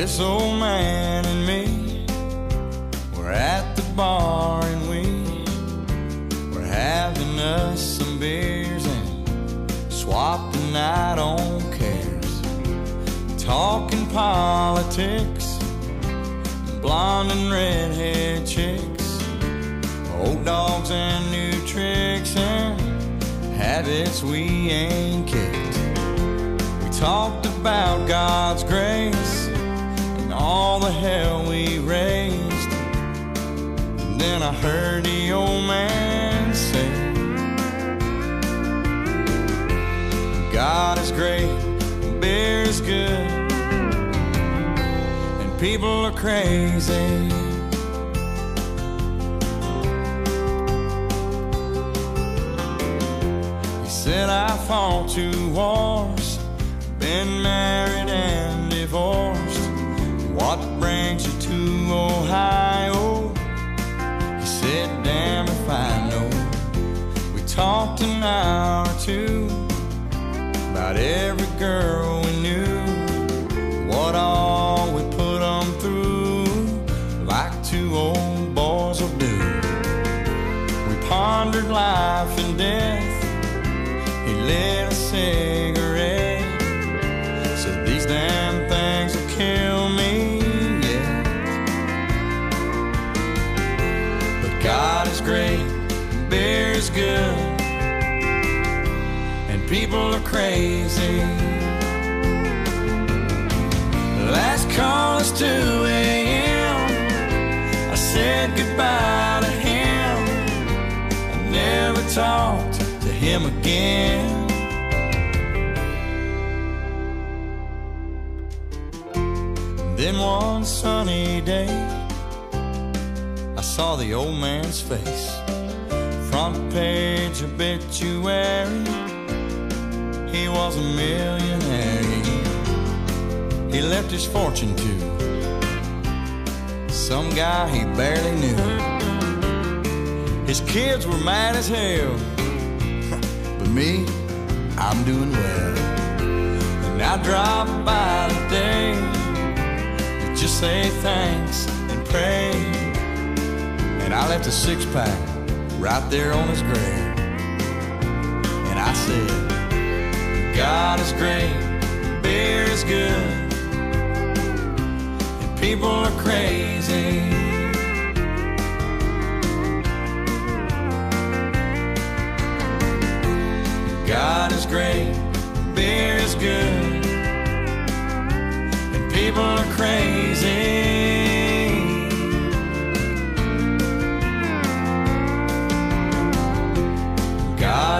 This old man and me were at the bar and we were having us some beers and swapping out on cares, talking politics, blonde and redhead chicks, old dogs and new tricks and habits we ain't kicked. We talked about God's grace the hell we raised. And then I heard the old man say, God is great, beer is good, and people are crazy. He said, I fought two wars, been married talked an hour or two about every girl we knew, what all we put 'em through, like two old boys will do. We pondered life and death. He lit a cigarette. Said these damn things will kill me, yeah. But God is great, beer is good, and people are crazy. Last call is 2 a.m. I said goodbye to him. I never talked to him again. Then one sunny day, I saw the old man's face. Front page obituary, he was a millionaire. He left his fortune to some guy he barely knew. His kids were mad as hell, but me, I'm doing well. And I drop by today to just say thanks and pray. And I left a six pack right there on his grave. And I said, God is great, beer is good, and people are crazy. God is great, beer is good, and people are crazy.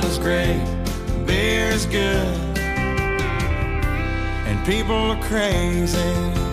Is great, beer is good, and people are crazy.